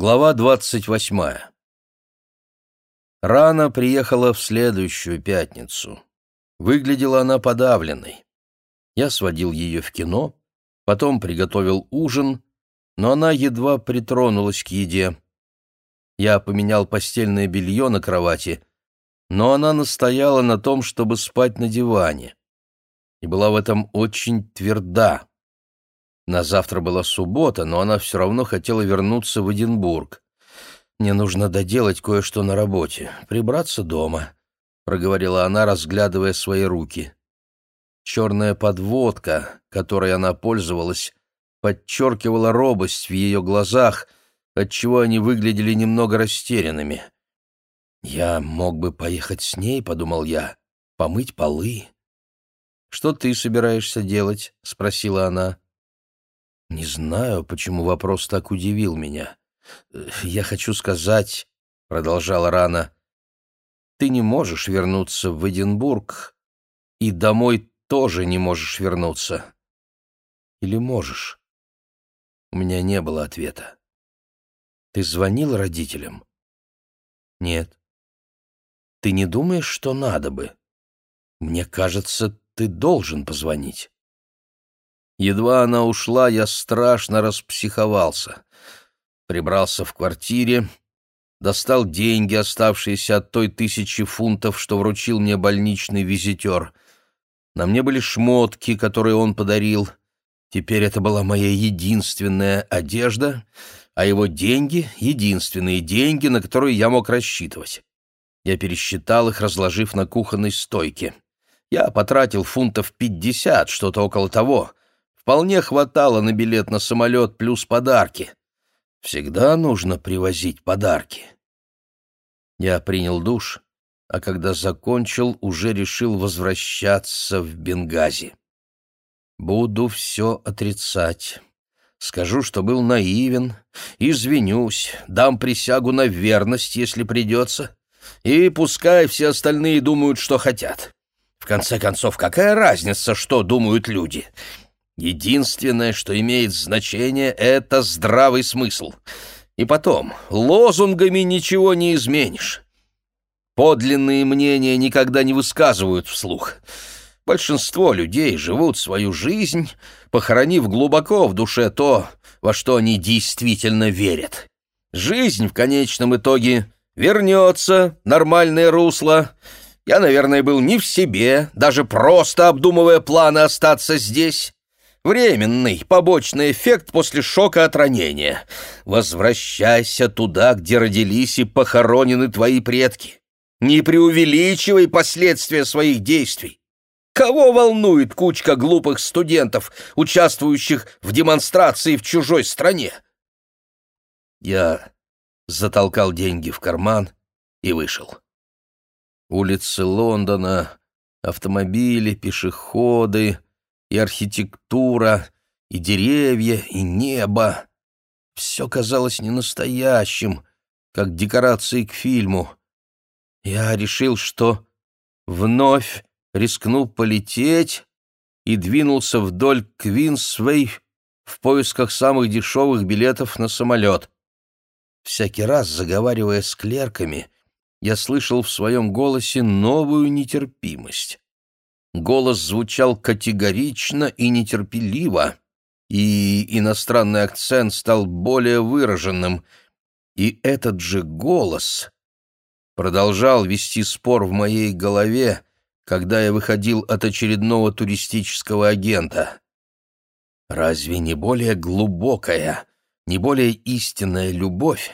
Глава двадцать восьмая. Рана приехала в следующую пятницу. Выглядела она подавленной. Я сводил ее в кино, потом приготовил ужин, но она едва притронулась к еде. Я поменял постельное белье на кровати, но она настояла на том, чтобы спать на диване. И была в этом очень тверда. На завтра была суббота, но она все равно хотела вернуться в Эдинбург. «Мне нужно доделать кое-что на работе, прибраться дома», — проговорила она, разглядывая свои руки. Черная подводка, которой она пользовалась, подчеркивала робость в ее глазах, отчего они выглядели немного растерянными. «Я мог бы поехать с ней», — подумал я, — «помыть полы». «Что ты собираешься делать?» — спросила она. Не знаю, почему вопрос так удивил меня. Я хочу сказать, продолжала Рана, ты не можешь вернуться в Эдинбург, и домой тоже не можешь вернуться. Или можешь? У меня не было ответа. Ты звонил родителям? Нет. Ты не думаешь, что надо бы? Мне кажется, ты должен позвонить. Едва она ушла, я страшно распсиховался. Прибрался в квартире, достал деньги, оставшиеся от той тысячи фунтов, что вручил мне больничный визитер. На мне были шмотки, которые он подарил. Теперь это была моя единственная одежда, а его деньги — единственные деньги, на которые я мог рассчитывать. Я пересчитал их, разложив на кухонной стойке. Я потратил фунтов пятьдесят, что-то около того. Вполне хватало на билет на самолет плюс подарки. Всегда нужно привозить подарки. Я принял душ, а когда закончил, уже решил возвращаться в Бенгази. Буду все отрицать. Скажу, что был наивен, извинюсь, дам присягу на верность, если придется, и пускай все остальные думают, что хотят. В конце концов, какая разница, что думают люди? Единственное, что имеет значение, — это здравый смысл. И потом, лозунгами ничего не изменишь. Подлинные мнения никогда не высказывают вслух. Большинство людей живут свою жизнь, похоронив глубоко в душе то, во что они действительно верят. Жизнь в конечном итоге вернется, нормальное русло. Я, наверное, был не в себе, даже просто обдумывая планы остаться здесь. Временный, побочный эффект после шока от ранения. Возвращайся туда, где родились и похоронены твои предки. Не преувеличивай последствия своих действий. Кого волнует кучка глупых студентов, участвующих в демонстрации в чужой стране? Я затолкал деньги в карман и вышел. Улицы Лондона, автомобили, пешеходы — и архитектура, и деревья, и небо. Все казалось ненастоящим, как декорации к фильму. Я решил, что вновь рискну полететь и двинулся вдоль Квинсвей в поисках самых дешевых билетов на самолет. Всякий раз, заговаривая с клерками, я слышал в своем голосе новую нетерпимость. Голос звучал категорично и нетерпеливо, и иностранный акцент стал более выраженным. И этот же голос продолжал вести спор в моей голове, когда я выходил от очередного туристического агента. Разве не более глубокая, не более истинная любовь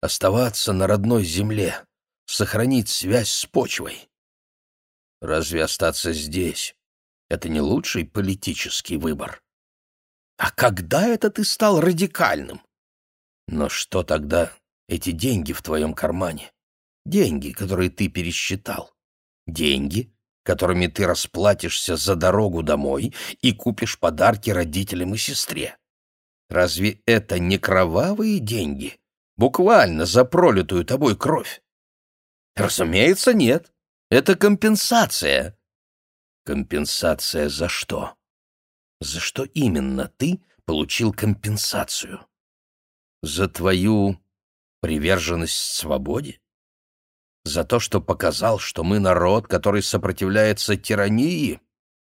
оставаться на родной земле, сохранить связь с почвой? Разве остаться здесь — это не лучший политический выбор? А когда это ты стал радикальным? Но что тогда эти деньги в твоем кармане? Деньги, которые ты пересчитал. Деньги, которыми ты расплатишься за дорогу домой и купишь подарки родителям и сестре. Разве это не кровавые деньги? Буквально за пролитую тобой кровь? Разумеется, нет. Это компенсация. Компенсация за что? За что именно ты получил компенсацию? За твою приверженность свободе? За то, что показал, что мы народ, который сопротивляется тирании,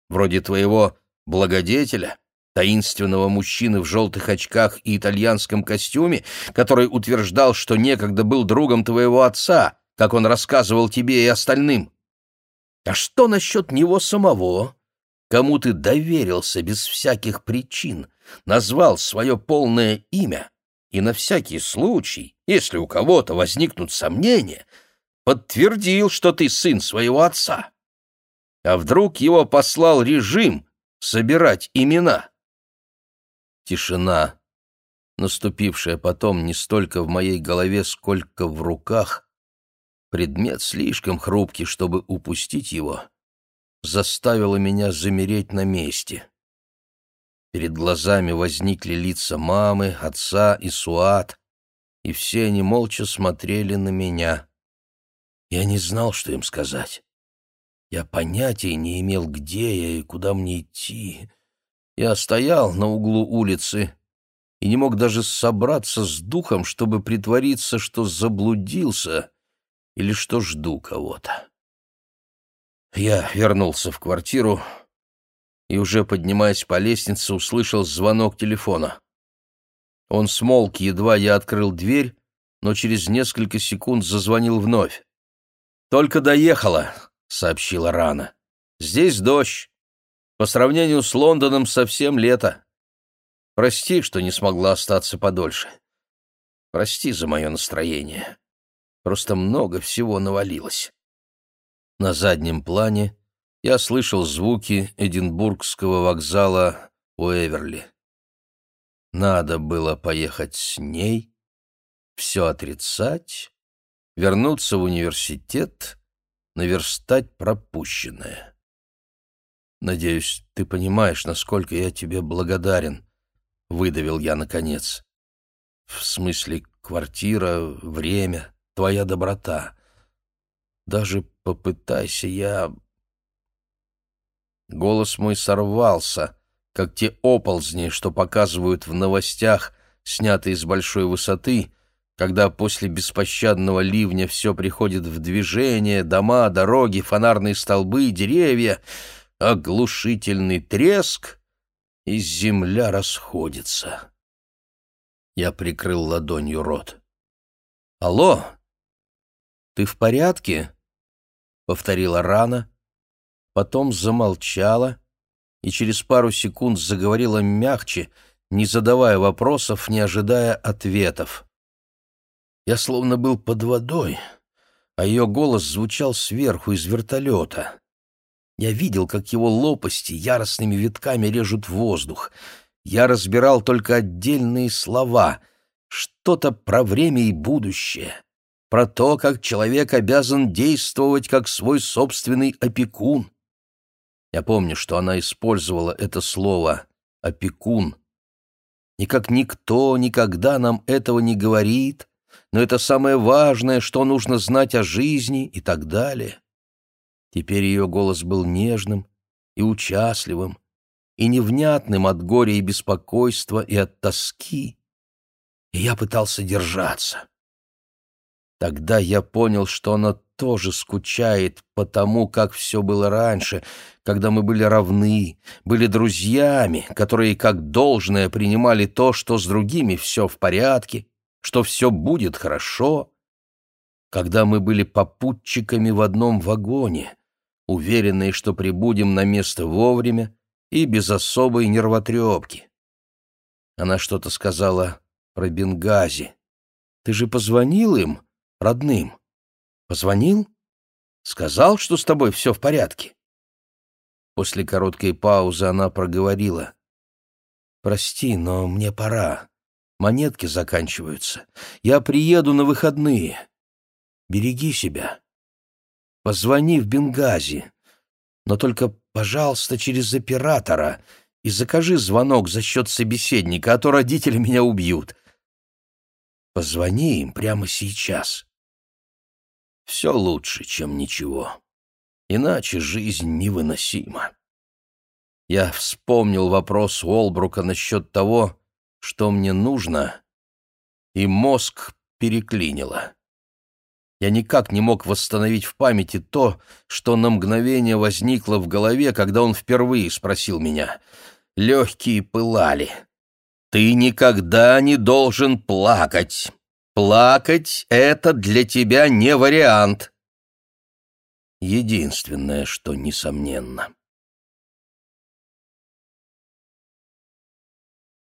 вроде твоего благодетеля, таинственного мужчины в желтых очках и итальянском костюме, который утверждал, что некогда был другом твоего отца, как он рассказывал тебе и остальным. А что насчет него самого? Кому ты доверился без всяких причин, назвал свое полное имя и на всякий случай, если у кого-то возникнут сомнения, подтвердил, что ты сын своего отца. А вдруг его послал режим собирать имена? Тишина, наступившая потом не столько в моей голове, сколько в руках, предмет слишком хрупкий, чтобы упустить его, заставила меня замереть на месте. Перед глазами возникли лица мамы, отца и Суат, и все они молча смотрели на меня. Я не знал, что им сказать. Я понятия не имел, где я и куда мне идти. Я стоял на углу улицы и не мог даже собраться с духом, чтобы притвориться, что заблудился или что жду кого-то. Я вернулся в квартиру и, уже поднимаясь по лестнице, услышал звонок телефона. Он смолк, едва я открыл дверь, но через несколько секунд зазвонил вновь. «Только доехала», — сообщила Рана. «Здесь дождь. По сравнению с Лондоном совсем лето. Прости, что не смогла остаться подольше. Прости за мое настроение. Просто много всего навалилось. На заднем плане я слышал звуки Эдинбургского вокзала у Эверли. Надо было поехать с ней, все отрицать, вернуться в университет, наверстать пропущенное. «Надеюсь, ты понимаешь, насколько я тебе благодарен», — выдавил я наконец. «В смысле, квартира, время, твоя доброта. Даже попытайся я...» Голос мой сорвался, как те оползни, что показывают в новостях, снятые с большой высоты, когда после беспощадного ливня все приходит в движение, дома, дороги, фонарные столбы, деревья — оглушительный треск, и земля расходится. Я прикрыл ладонью рот. «Алло! Ты в порядке?» — повторила Рана, потом замолчала и через пару секунд заговорила мягче, не задавая вопросов, не ожидая ответов. Я словно был под водой, а ее голос звучал сверху из вертолета. Я видел, как его лопасти яростными витками режут воздух. Я разбирал только отдельные слова, что-то про время и будущее, про то, как человек обязан действовать как свой собственный опекун. Я помню, что она использовала это слово «опекун». И как никто никогда нам этого не говорит, но это самое важное, что нужно знать о жизни и так далее. Теперь ее голос был нежным и участливым, и невнятным от горя и беспокойства, и от тоски. И я пытался держаться. Тогда я понял, что она тоже скучает по тому, как все было раньше, когда мы были равны, были друзьями, которые как должное принимали то, что с другими все в порядке, что все будет хорошо, когда мы были попутчиками в одном вагоне, уверенные, что прибудем на место вовремя и без особой нервотрепки. Она что-то сказала про Бенгази. «Ты же позвонил им, родным? Позвонил? Сказал, что с тобой все в порядке?» После короткой паузы она проговорила. «Прости, но мне пора. Монетки заканчиваются. Я приеду на выходные. Береги себя». Позвони в Бенгази. Но только, пожалуйста, через оператора и закажи звонок за счет собеседника, а то родители меня убьют. Позвони им прямо сейчас. Все лучше, чем ничего. Иначе жизнь невыносима. Я вспомнил вопрос Уолбрука насчет того, что мне нужно, и мозг переклинило. Я никак не мог восстановить в памяти то, что на мгновение возникло в голове, когда он впервые спросил меня. Легкие пылали. «Ты никогда не должен плакать. Плакать — это для тебя не вариант». Единственное, что несомненно.